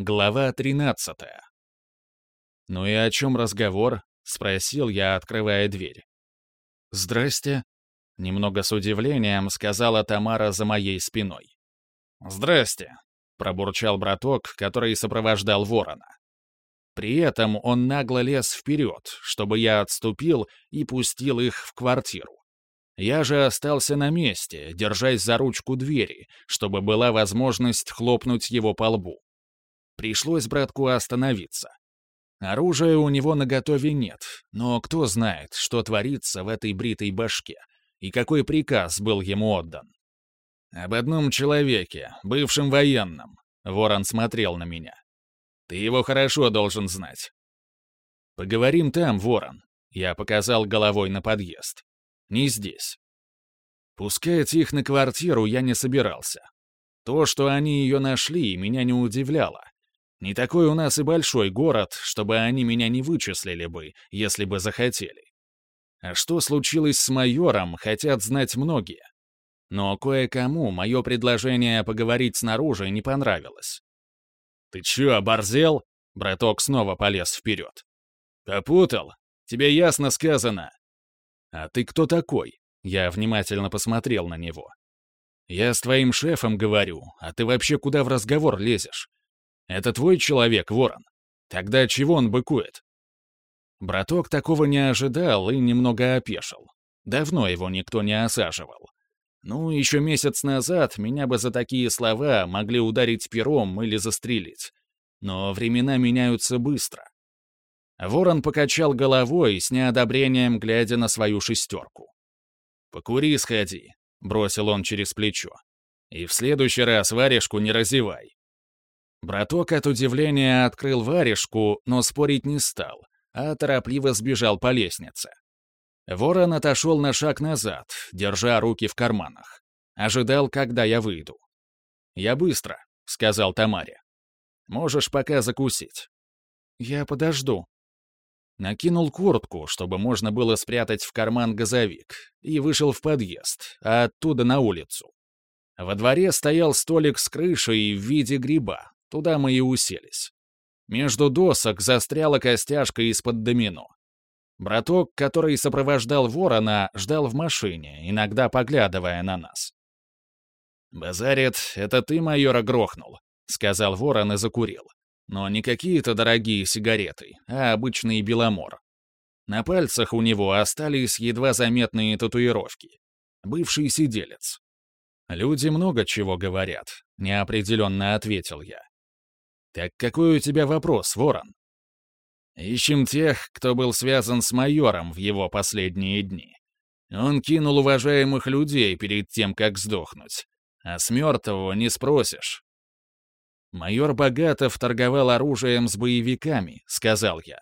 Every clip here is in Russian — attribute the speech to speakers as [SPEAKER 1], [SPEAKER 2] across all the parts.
[SPEAKER 1] Глава 13. «Ну и о чем разговор?» — спросил я, открывая дверь. «Здрасте», — немного с удивлением сказала Тамара за моей спиной. «Здрасте», — пробурчал браток, который сопровождал ворона. При этом он нагло лез вперед, чтобы я отступил и пустил их в квартиру. Я же остался на месте, держась за ручку двери, чтобы была возможность хлопнуть его по лбу. Пришлось братку остановиться. Оружия у него наготове нет, но кто знает, что творится в этой бритой башке, и какой приказ был ему отдан. «Об одном человеке, бывшем военном», — Ворон смотрел на меня. «Ты его хорошо должен знать». «Поговорим там, Ворон», — я показал головой на подъезд. «Не здесь». Пускать их на квартиру я не собирался. То, что они ее нашли, меня не удивляло. Не такой у нас и большой город, чтобы они меня не вычислили бы, если бы захотели. А что случилось с майором, хотят знать многие. Но кое-кому мое предложение поговорить снаружи не понравилось. «Ты чё, оборзел?» — браток снова полез вперед. «Попутал? Тебе ясно сказано». «А ты кто такой?» — я внимательно посмотрел на него. «Я с твоим шефом говорю, а ты вообще куда в разговор лезешь? Это твой человек, Ворон? Тогда чего он быкует?» Браток такого не ожидал и немного опешил. Давно его никто не осаживал. Ну, еще месяц назад меня бы за такие слова могли ударить пером или застрелить. Но времена меняются быстро. Ворон покачал головой с неодобрением, глядя на свою шестерку. «Покури, сходи», — бросил он через плечо. «И в следующий раз варежку не разевай. Браток от удивления открыл варежку, но спорить не стал, а торопливо сбежал по лестнице. Ворон отошел на шаг назад, держа руки в карманах. Ожидал, когда я выйду. «Я быстро», — сказал Тамаре. «Можешь пока закусить». «Я подожду». Накинул куртку, чтобы можно было спрятать в карман газовик, и вышел в подъезд, а оттуда на улицу. Во дворе стоял столик с крышей в виде гриба, Туда мы и уселись. Между досок застряла костяшка из-под домино. Браток, который сопровождал ворона, ждал в машине, иногда поглядывая на нас. «Базарит, это ты майора грохнул», — сказал ворон и закурил. Но не какие-то дорогие сигареты, а обычный беломор. На пальцах у него остались едва заметные татуировки. Бывший сиделец. «Люди много чего говорят», — неопределенно ответил я. «Так какой у тебя вопрос, Ворон?» «Ищем тех, кто был связан с майором в его последние дни. Он кинул уважаемых людей перед тем, как сдохнуть. А с мертвого не спросишь». «Майор Богатов торговал оружием с боевиками», — сказал я.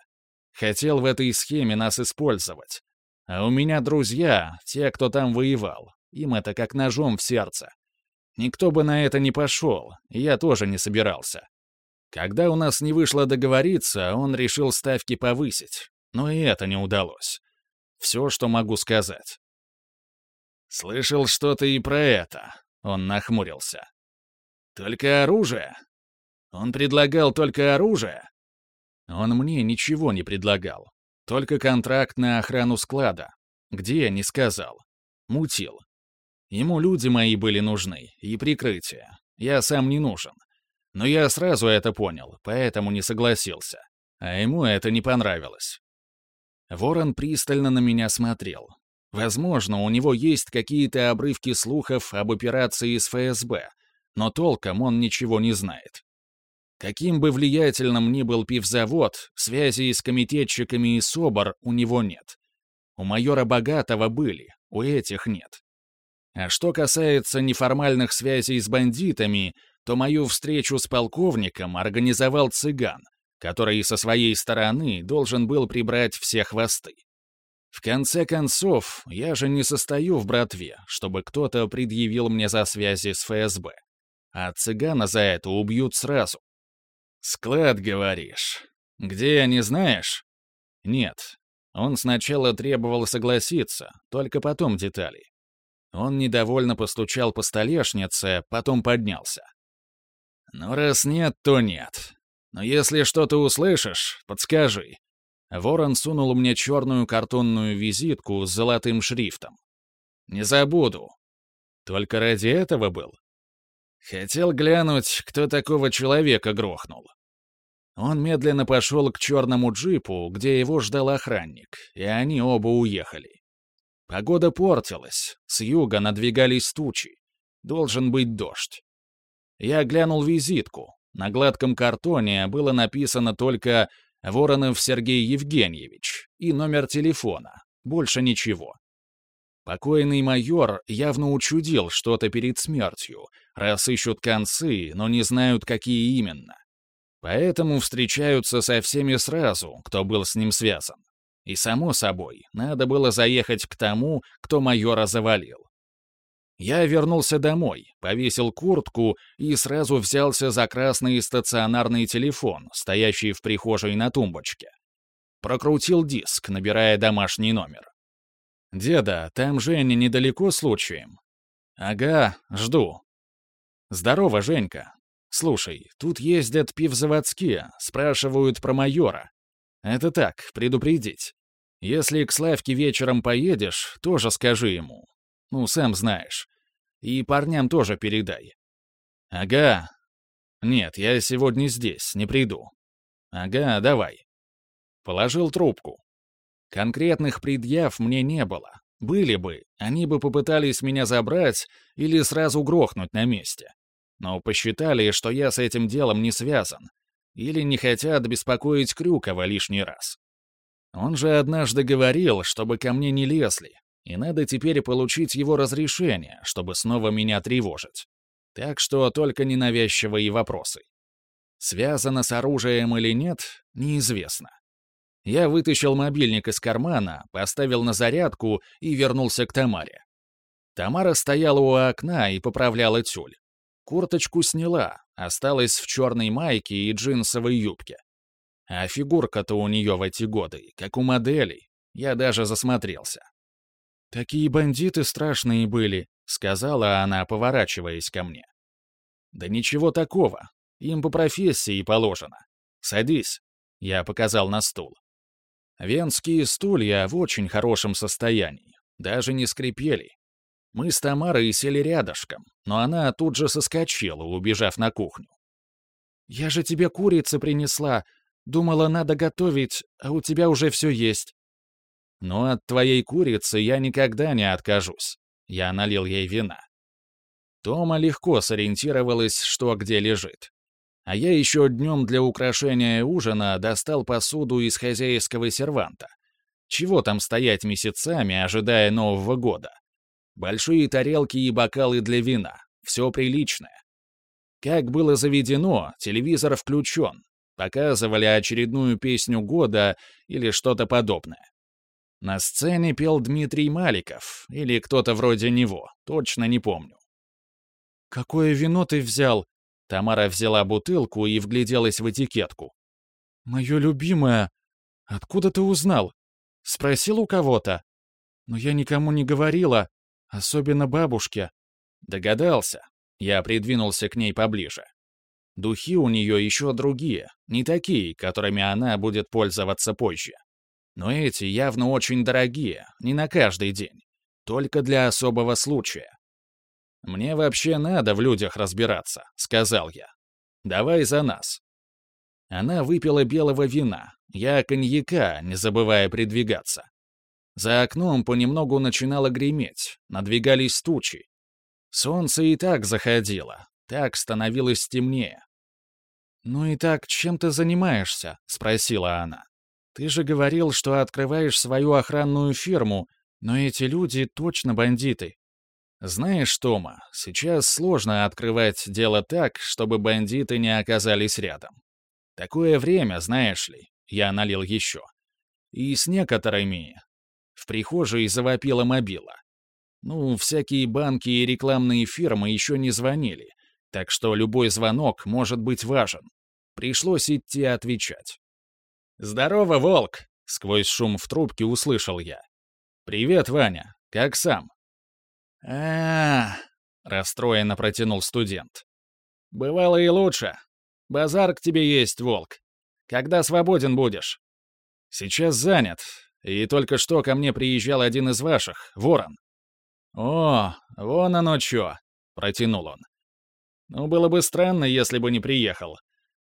[SPEAKER 1] «Хотел в этой схеме нас использовать. А у меня друзья, те, кто там воевал. Им это как ножом в сердце. Никто бы на это не пошел, я тоже не собирался. Когда у нас не вышло договориться, он решил ставки повысить. Но и это не удалось. Все, что могу сказать. «Слышал что-то и про это», — он нахмурился. «Только оружие? Он предлагал только оружие?» Он мне ничего не предлагал. Только контракт на охрану склада. Где, не сказал. Мутил. Ему люди мои были нужны, и прикрытие. Я сам не нужен. Но я сразу это понял, поэтому не согласился. А ему это не понравилось. Ворон пристально на меня смотрел. Возможно, у него есть какие-то обрывки слухов об операции с ФСБ, но толком он ничего не знает. Каким бы влиятельным ни был пивзавод, связи с комитетчиками и СОБР у него нет. У майора Богатого были, у этих нет. А что касается неформальных связей с бандитами, то мою встречу с полковником организовал цыган, который со своей стороны должен был прибрать все хвосты. В конце концов, я же не состою в братве, чтобы кто-то предъявил мне за связи с ФСБ. А цыгана за это убьют сразу. «Склад, говоришь? Где, не знаешь?» «Нет. Он сначала требовал согласиться, только потом детали». Он недовольно постучал по столешнице, потом поднялся. «Ну, раз нет, то нет. Но если что-то услышишь, подскажи». Ворон сунул мне черную картонную визитку с золотым шрифтом. «Не забуду. Только ради этого был?» Хотел глянуть, кто такого человека грохнул. Он медленно пошел к черному джипу, где его ждал охранник, и они оба уехали. Погода портилась, с юга надвигались тучи. Должен быть дождь. Я глянул визитку. На гладком картоне было написано только «Воронов Сергей Евгеньевич» и номер телефона. Больше ничего. Покойный майор явно учудил что-то перед смертью, раз ищут концы, но не знают, какие именно. Поэтому встречаются со всеми сразу, кто был с ним связан. И, само собой, надо было заехать к тому, кто майора завалил. Я вернулся домой, повесил куртку и сразу взялся за красный стационарный телефон, стоящий в прихожей на тумбочке. Прокрутил диск, набирая домашний номер. «Деда, там Женя недалеко случаем?» «Ага, жду». «Здорово, Женька. Слушай, тут ездят пивзаводские, спрашивают про майора. Это так, предупредить. Если к Славке вечером поедешь, тоже скажи ему. Ну, сам знаешь. И парням тоже передай. Ага. Нет, я сегодня здесь, не приду. Ага, давай. Положил трубку. Конкретных предъяв мне не было. Были бы, они бы попытались меня забрать или сразу грохнуть на месте но посчитали, что я с этим делом не связан, или не хотят беспокоить Крюкова лишний раз. Он же однажды говорил, чтобы ко мне не лезли, и надо теперь получить его разрешение, чтобы снова меня тревожить. Так что только ненавязчивые вопросы. Связано с оружием или нет, неизвестно. Я вытащил мобильник из кармана, поставил на зарядку и вернулся к Тамаре. Тамара стояла у окна и поправляла тюль. Курточку сняла, осталась в черной майке и джинсовой юбке. А фигурка-то у нее в эти годы, как у моделей. Я даже засмотрелся. «Такие бандиты страшные были», — сказала она, поворачиваясь ко мне. «Да ничего такого. Им по профессии положено. Садись», — я показал на стул. Венские стулья в очень хорошем состоянии, даже не скрипели. Мы с Тамарой сели рядышком, но она тут же соскочила, убежав на кухню. «Я же тебе курицы принесла. Думала, надо готовить, а у тебя уже все есть». «Но от твоей курицы я никогда не откажусь». Я налил ей вина. Тома легко сориентировалась, что где лежит. А я еще днем для украшения ужина достал посуду из хозяйского серванта. Чего там стоять месяцами, ожидая Нового года? Большие тарелки и бокалы для вина. Все приличное. Как было заведено, телевизор включен. Показывали очередную песню года или что-то подобное. На сцене пел Дмитрий Маликов или кто-то вроде него, точно не помню. «Какое вино ты взял?» Тамара взяла бутылку и вгляделась в этикетку. «Мое любимое. Откуда ты узнал? Спросил у кого-то? Но я никому не говорила. Особенно бабушке. Догадался. Я придвинулся к ней поближе. Духи у нее еще другие, не такие, которыми она будет пользоваться позже. Но эти явно очень дорогие, не на каждый день. Только для особого случая. «Мне вообще надо в людях разбираться», — сказал я. «Давай за нас». Она выпила белого вина, я коньяка, не забывая придвигаться. За окном понемногу начинало греметь, надвигались тучи. Солнце и так заходило, так становилось темнее. «Ну и так, чем ты занимаешься?» — спросила она. «Ты же говорил, что открываешь свою охранную фирму, но эти люди точно бандиты». «Знаешь, Тома, сейчас сложно открывать дело так, чтобы бандиты не оказались рядом. Такое время, знаешь ли, я налил еще. И с некоторыми, в прихожей завопила мобила. Ну, всякие банки и рекламные фирмы еще не звонили, так что любой звонок может быть важен. Пришлось идти отвечать. «Здорово, Волк!» — сквозь шум в трубке услышал я. «Привет, Ваня. Как сам?» а, -а, -а расстроенно протянул студент. «Бывало и лучше. Базар к тебе есть, волк. Когда свободен будешь?» «Сейчас занят. И только что ко мне приезжал один из ваших, ворон». «О, вон оно чё», — протянул он. «Ну, было бы странно, если бы не приехал.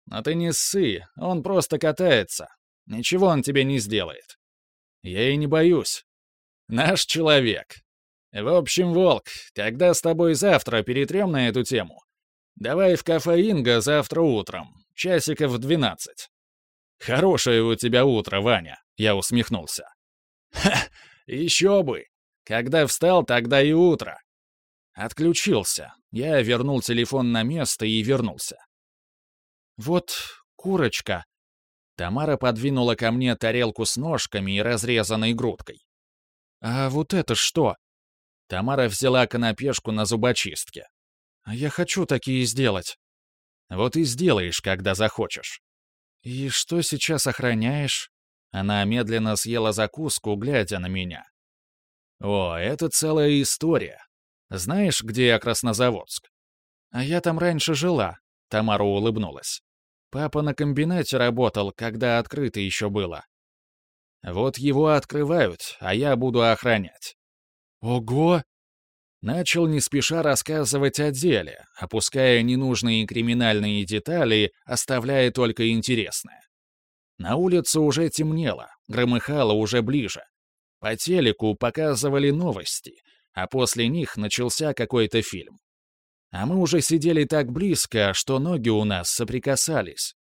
[SPEAKER 1] Но ты не ссы, он просто катается. Ничего он тебе не сделает. Я и не боюсь. Наш человек. В общем, Волк, тогда с тобой завтра перетрем на эту тему. Давай в кафе Инга завтра утром, часиков в двенадцать. Хорошее у тебя утро, Ваня, я усмехнулся. Ха, еще бы. Когда встал, тогда и утро. Отключился. Я вернул телефон на место и вернулся. «Вот курочка», Тамара подвинула ко мне тарелку с ножками и разрезанной грудкой. «А вот это что?» Тамара взяла канапешку на зубочистке. «А я хочу такие сделать». «Вот и сделаешь, когда захочешь». «И что сейчас охраняешь?» Она медленно съела закуску, глядя на меня. «О, это целая история. Знаешь, где я Краснозаводск?» «А я там раньше жила», — Тамара улыбнулась. Папа на комбинате работал, когда открыто еще было. Вот его открывают, а я буду охранять. Ого! Начал не спеша рассказывать о деле, опуская ненужные криминальные детали, оставляя только интересное. На улице уже темнело, громыхало уже ближе. По телеку показывали новости, а после них начался какой-то фильм. А мы уже сидели так близко, что ноги у нас соприкасались.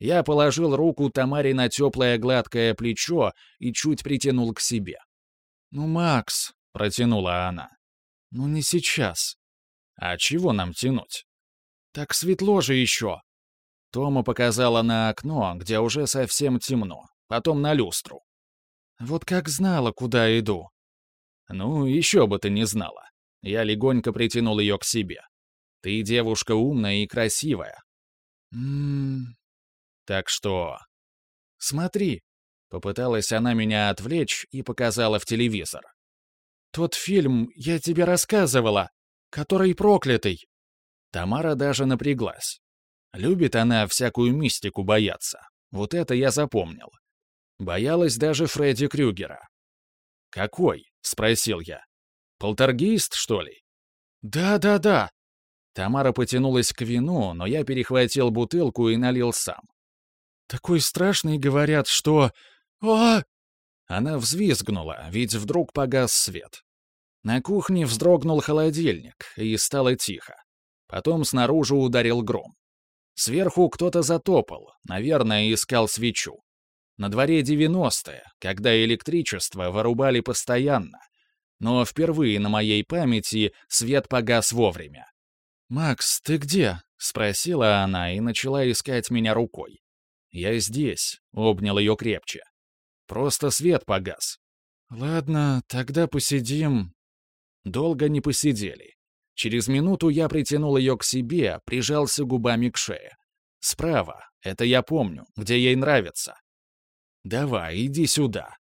[SPEAKER 1] Я положил руку Тамаре на теплое гладкое плечо и чуть притянул к себе. «Ну, Макс», — протянула она, — «ну не сейчас». «А чего нам тянуть?» «Так светло же еще». Тома показала на окно, где уже совсем темно, потом на люстру. «Вот как знала, куда иду». «Ну, еще бы ты не знала». Я легонько притянул ее к себе. Ты девушка умная и красивая. Ммм... Так что... Смотри. Попыталась она меня отвлечь и показала в телевизор. Тот фильм я тебе рассказывала, который проклятый. Тамара даже напряглась. Любит она всякую мистику бояться. Вот это я запомнил. Боялась даже Фредди Крюгера. «Какой?» — спросил я. «Полтергейст, что ли?» «Да-да-да», Тамара потянулась к вину, но я перехватил бутылку и налил сам. «Такой страшный, говорят, что... О!» Она взвизгнула, ведь вдруг погас свет. На кухне вздрогнул холодильник, и стало тихо. Потом снаружи ударил гром. Сверху кто-то затопал, наверное, искал свечу. На дворе 90-е, когда электричество вырубали постоянно. Но впервые на моей памяти свет погас вовремя. «Макс, ты где?» — спросила она и начала искать меня рукой. «Я здесь», — обнял ее крепче. «Просто свет погас». «Ладно, тогда посидим». Долго не посидели. Через минуту я притянул ее к себе, прижался губами к шее. Справа, это я помню, где ей нравится. «Давай, иди сюда».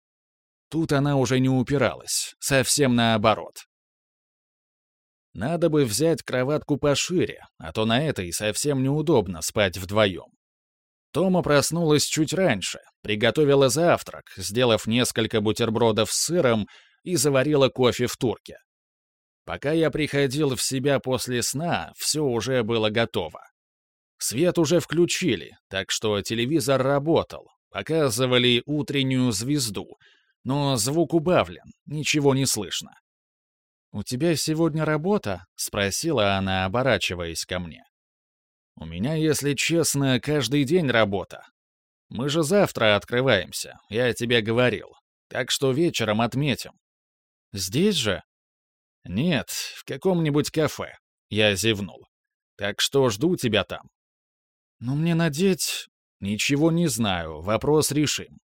[SPEAKER 1] Тут она уже не упиралась, совсем наоборот. Надо бы взять кроватку пошире, а то на этой совсем неудобно спать вдвоем. Тома проснулась чуть раньше, приготовила завтрак, сделав несколько бутербродов с сыром и заварила кофе в турке. Пока я приходил в себя после сна, все уже было готово. Свет уже включили, так что телевизор работал, показывали утреннюю звезду, но звук убавлен, ничего не слышно. «У тебя сегодня работа?» — спросила она, оборачиваясь ко мне. «У меня, если честно, каждый день работа. Мы же завтра открываемся, я тебе говорил. Так что вечером отметим». «Здесь же?» «Нет, в каком-нибудь кафе», — я зевнул. «Так что жду тебя там». «Ну мне надеть...» «Ничего не знаю, вопрос решим.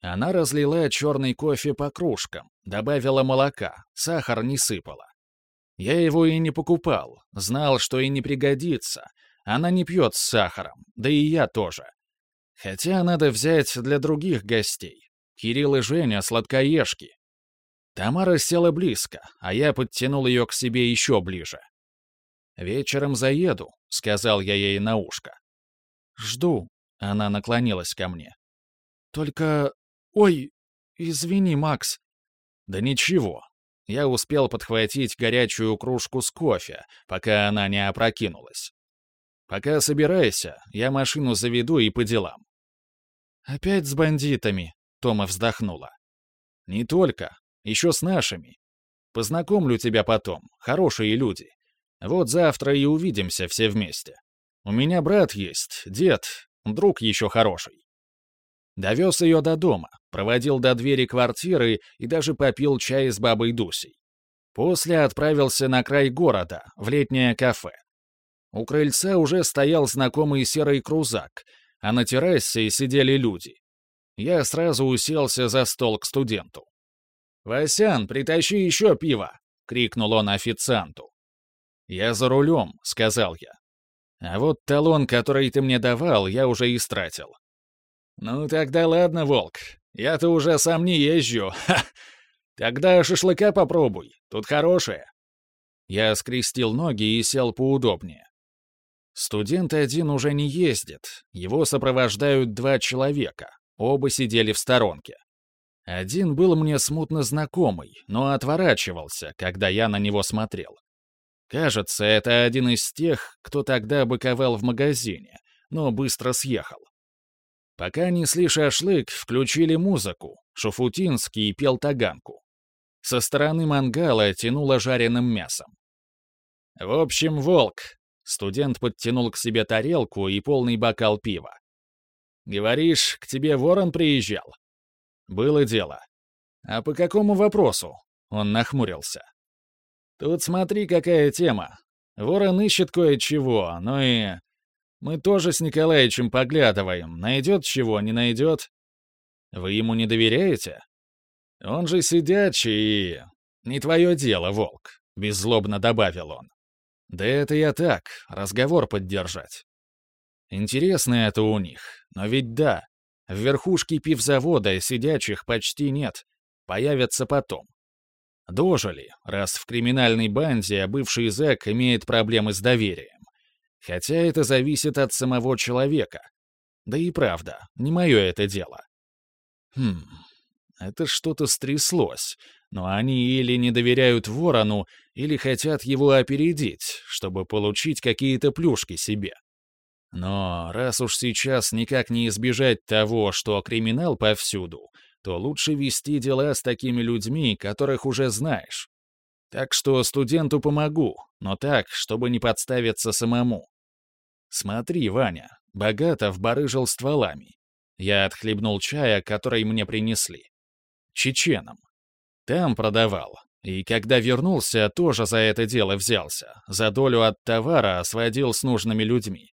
[SPEAKER 1] Она разлила черный кофе по кружкам, добавила молока, сахар не сыпала. Я его и не покупал, знал, что и не пригодится. Она не пьет с сахаром, да и я тоже. Хотя надо взять для других гостей. Кирилл и Женя сладкоежки. Тамара села близко, а я подтянул ее к себе еще ближе. «Вечером заеду», — сказал я ей на ушко. жду». Она наклонилась ко мне. «Только... Ой, извини, Макс». «Да ничего». Я успел подхватить горячую кружку с кофе, пока она не опрокинулась. «Пока собирайся, я машину заведу и по делам». «Опять с бандитами?» — Тома вздохнула. «Не только. Еще с нашими. Познакомлю тебя потом. Хорошие люди. Вот завтра и увидимся все вместе. У меня брат есть, дед, друг еще хороший. Довез ее до дома, проводил до двери квартиры и даже попил чай с бабой Дусей. После отправился на край города, в летнее кафе. У крыльца уже стоял знакомый серый крузак, а на террасе сидели люди. Я сразу уселся за стол к студенту. «Васян, притащи еще пиво!» — крикнул он официанту. «Я за рулем», — сказал я. «А вот талон, который ты мне давал, я уже истратил». «Ну тогда ладно, Волк. Я-то уже сам не езжу. Ха! Тогда шашлыка попробуй. Тут хорошее». Я скрестил ноги и сел поудобнее. Студент один уже не ездит. Его сопровождают два человека. Оба сидели в сторонке. Один был мне смутно знакомый, но отворачивался, когда я на него смотрел. Кажется, это один из тех, кто тогда быковал в магазине, но быстро съехал. Пока несли шашлык, включили музыку, Шуфутинский пел таганку. Со стороны мангала тянуло жареным мясом. «В общем, волк!» — студент подтянул к себе тарелку и полный бокал пива. «Говоришь, к тебе ворон приезжал?» «Было дело». «А по какому вопросу?» Он нахмурился. «Тут смотри, какая тема. Ворон ищет кое-чего, но и... Мы тоже с Николаевичем поглядываем. Найдет чего, не найдет. Вы ему не доверяете? Он же сидячий и... Не твое дело, волк», — беззлобно добавил он. «Да это я так, разговор поддержать». Интересно это у них, но ведь да, в верхушке пивзавода сидячих почти нет. Появятся потом. Дожили, раз в криминальной банде бывший зэк имеет проблемы с доверием. Хотя это зависит от самого человека. Да и правда, не мое это дело. Хм, это что-то стряслось, но они или не доверяют ворону, или хотят его опередить, чтобы получить какие-то плюшки себе. Но раз уж сейчас никак не избежать того, что криминал повсюду, то лучше вести дела с такими людьми, которых уже знаешь. Так что студенту помогу, но так, чтобы не подставиться самому. Смотри, Ваня, Богатов барыжил стволами. Я отхлебнул чая, который мне принесли. Чеченом. Там продавал. И когда вернулся, тоже за это дело взялся. За долю от товара сводил с нужными людьми.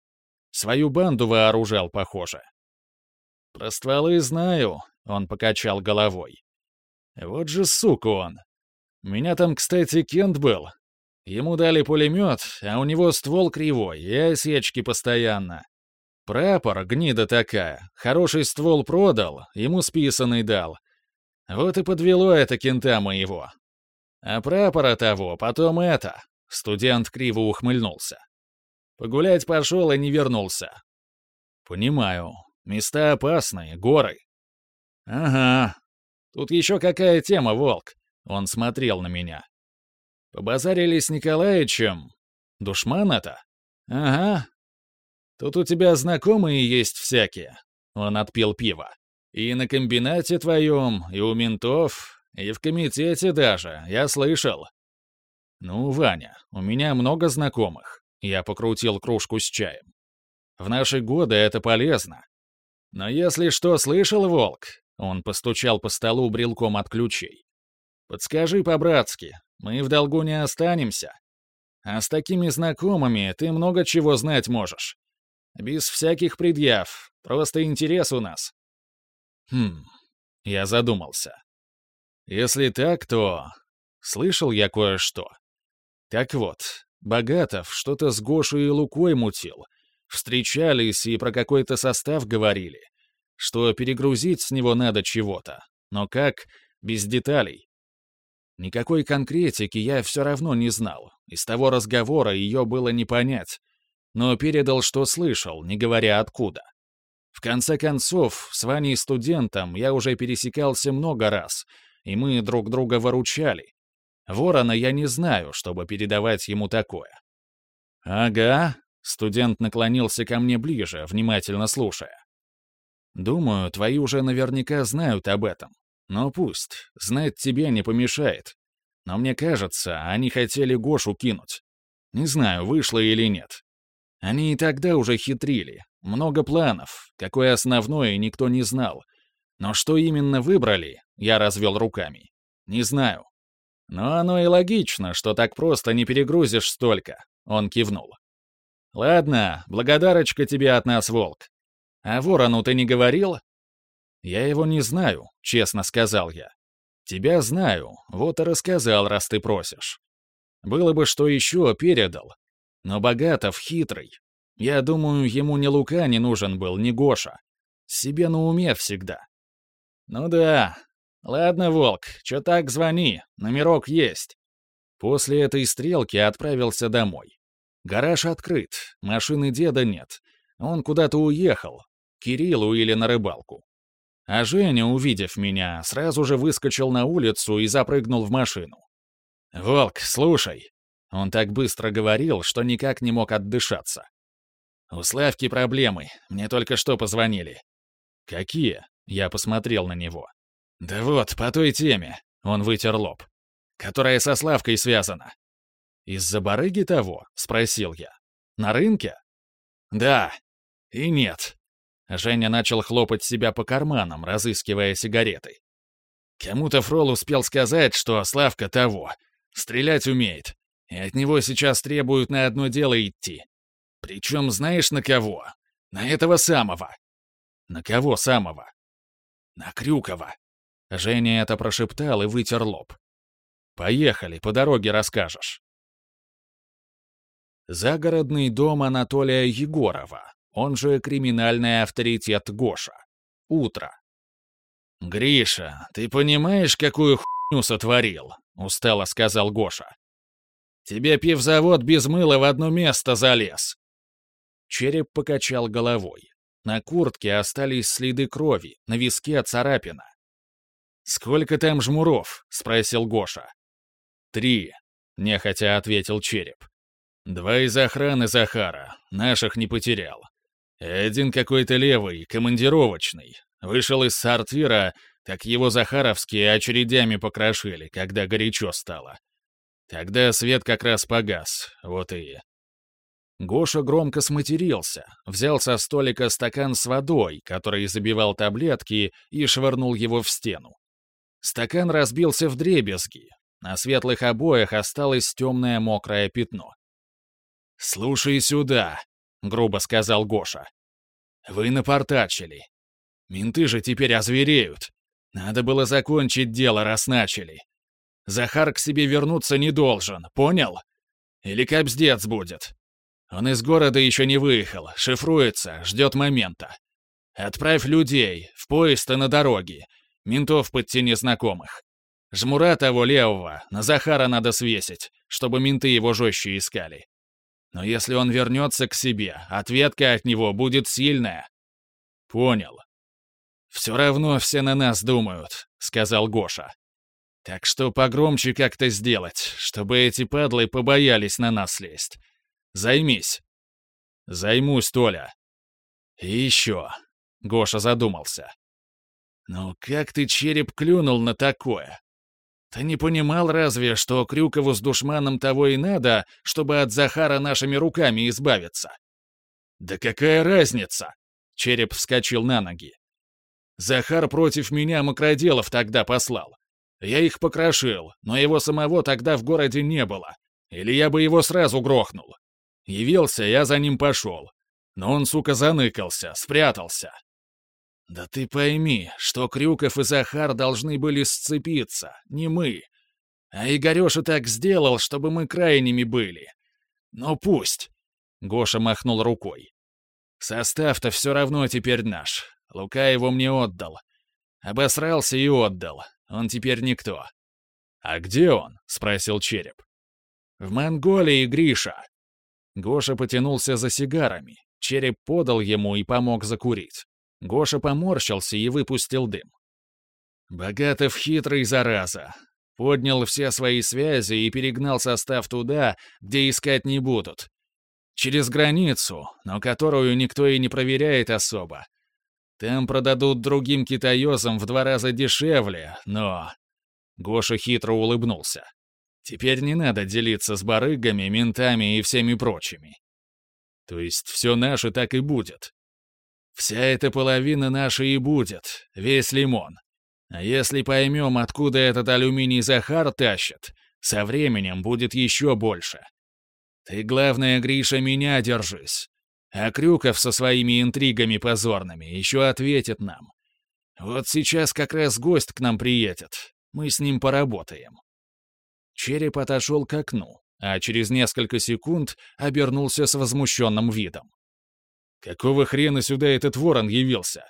[SPEAKER 1] Свою банду вооружал, похоже. «Про стволы знаю», — он покачал головой. «Вот же сука он. У меня там, кстати, Кент был. Ему дали пулемет, а у него ствол кривой, и осечки постоянно. Прапор, гнида такая, хороший ствол продал, ему списанный дал. Вот и подвело это кента моего. А прапора того потом это...» Студент криво ухмыльнулся. Погулять пошел и не вернулся. Понимаю. Места опасные, горы. Ага. Тут еще какая тема, Волк. Он смотрел на меня. Побазарили с Николаевичем. Душман это? Ага. Тут у тебя знакомые есть всякие. Он отпил пиво. И на комбинате твоем, и у ментов, и в комитете даже, я слышал. Ну, Ваня, у меня много знакомых. Я покрутил кружку с чаем. В наши годы это полезно. Но если что слышал, Волк, он постучал по столу брелком от ключей. Подскажи по-братски, мы в долгу не останемся. А с такими знакомыми ты много чего знать можешь. Без всяких предъяв, просто интерес у нас. Хм, я задумался. Если так, то... Слышал я кое-что. Так вот, Богатов что-то с Гошей и Лукой мутил. Встречались и про какой-то состав говорили. Что перегрузить с него надо чего-то. Но как? Без деталей. Никакой конкретики я все равно не знал. Из того разговора ее было не понять. но передал, что слышал, не говоря откуда. В конце концов, с Ваней студентом я уже пересекался много раз, и мы друг друга выручали. Ворона я не знаю, чтобы передавать ему такое. «Ага», — студент наклонился ко мне ближе, внимательно слушая. «Думаю, твои уже наверняка знают об этом. Но пусть, знать тебе не помешает. Но мне кажется, они хотели Гошу кинуть. Не знаю, вышло или нет. Они и тогда уже хитрили. Много планов, какой основной никто не знал. Но что именно выбрали, я развел руками. Не знаю. Но оно и логично, что так просто не перегрузишь столько. Он кивнул. Ладно, благодарочка тебе от нас, волк. А ворону ты не говорил? Я его не знаю, честно сказал я. Тебя знаю, вот и рассказал, раз ты просишь. Было бы что еще, передал. Но Богатов хитрый. Я думаю, ему ни Лука не нужен был, ни Гоша. Себе на уме всегда. Ну да. Ладно, Волк, чё так звони, номерок есть. После этой стрелки отправился домой. Гараж открыт, машины деда нет. Он куда-то уехал, Кириллу или на рыбалку. А Женя, увидев меня, сразу же выскочил на улицу и запрыгнул в машину. «Волк, слушай». Он так быстро говорил, что никак не мог отдышаться. «У Славки проблемы. Мне только что позвонили». «Какие?» — я посмотрел на него. «Да вот, по той теме», — он вытер лоб. «Которая со Славкой связана». «Из-за барыги того?» — спросил я. «На рынке?» «Да. И нет». Женя начал хлопать себя по карманам, разыскивая сигареты. Кому-то Фрол успел сказать, что Славка того. Стрелять умеет. И от него сейчас требуют на одно дело идти. Причем знаешь на кого? На этого самого. На кого самого? На Крюкова. Женя это прошептал и вытер лоб. Поехали, по дороге расскажешь. Загородный дом Анатолия Егорова, он же криминальный авторитет Гоша. Утро. «Гриша, ты понимаешь, какую хуйню сотворил?» — устало сказал Гоша. «Тебе пивзавод без мыла в одно место залез. Череп покачал головой. На куртке остались следы крови, на виске царапина. «Сколько там жмуров?» — спросил Гоша. «Три», — нехотя ответил Череп. «Два из охраны Захара, наших не потерял. Один какой-то левый, командировочный. Вышел из сортира, так его захаровские очередями покрошили, когда горячо стало. Тогда свет как раз погас, вот и... Гоша громко сматерился, взял со столика стакан с водой, который забивал таблетки, и швырнул его в стену. Стакан разбился в дребезги. На светлых обоях осталось темное мокрое пятно. «Слушай сюда», — грубо сказал Гоша. «Вы напортачили. Менты же теперь озвереют. Надо было закончить дело, раз начали. Захар к себе вернуться не должен, понял? Или капздец будет. Он из города еще не выехал, шифруется, ждет момента. Отправь людей, в поезд и на дороге. Ментов подтяни знакомых. Жмура того левого на Захара надо свесить, чтобы менты его жестче искали. Но если он вернется к себе, ответка от него будет сильная. Понял. Все равно все на нас думают, сказал Гоша. Так что погромче как-то сделать, чтобы эти падлы побоялись на нас лезть. Займись». «Займусь, Толя». «И еще». Гоша задумался. «Ну как ты, череп, клюнул на такое? Ты не понимал разве, что Крюкову с душманом того и надо, чтобы от Захара нашими руками избавиться?» «Да какая разница?» Череп вскочил на ноги. «Захар против меня макроделов тогда послал. Я их покрошил, но его самого тогда в городе не было. Или я бы его сразу грохнул. Явился, я за ним пошел. Но он, сука, заныкался, спрятался. Да ты пойми, что Крюков и Захар должны были сцепиться, не мы. А Игореша так сделал, чтобы мы крайними были. Но пусть. Гоша махнул рукой. Состав-то все равно теперь наш. Лука его мне отдал. Обосрался и отдал. Он теперь никто. «А где он?» — спросил Череп. «В Монголии, Гриша. Гоша потянулся за сигарами. Череп подал ему и помог закурить. Гоша поморщился и выпустил дым. Богатов хитрый, зараза. Поднял все свои связи и перегнал состав туда, где искать не будут. Через границу, но которую никто и не проверяет особо. Там продадут другим китаёзам в два раза дешевле, но... Гоша хитро улыбнулся. Теперь не надо делиться с барыгами, ментами и всеми прочими. То есть все наше так и будет. Вся эта половина наша и будет, весь лимон. А если поймем, откуда этот алюминий Захар тащит, со временем будет еще больше. Ты, главное, Гриша, меня держись. А Крюков со своими интригами позорными еще ответит нам. Вот сейчас как раз гость к нам приедет. Мы с ним поработаем. Череп отошел к окну, а через несколько секунд обернулся с возмущенным видом. «Какого хрена сюда этот ворон явился?